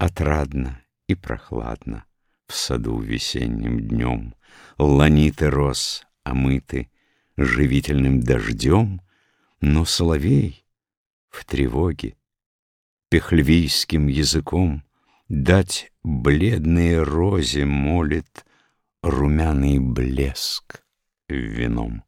Отрадно и прохладно в саду весенним днем Ланиты роз омыты живительным дождем, Но соловей в тревоге пехльвийским языком Дать бледные розе молит румяный блеск вином.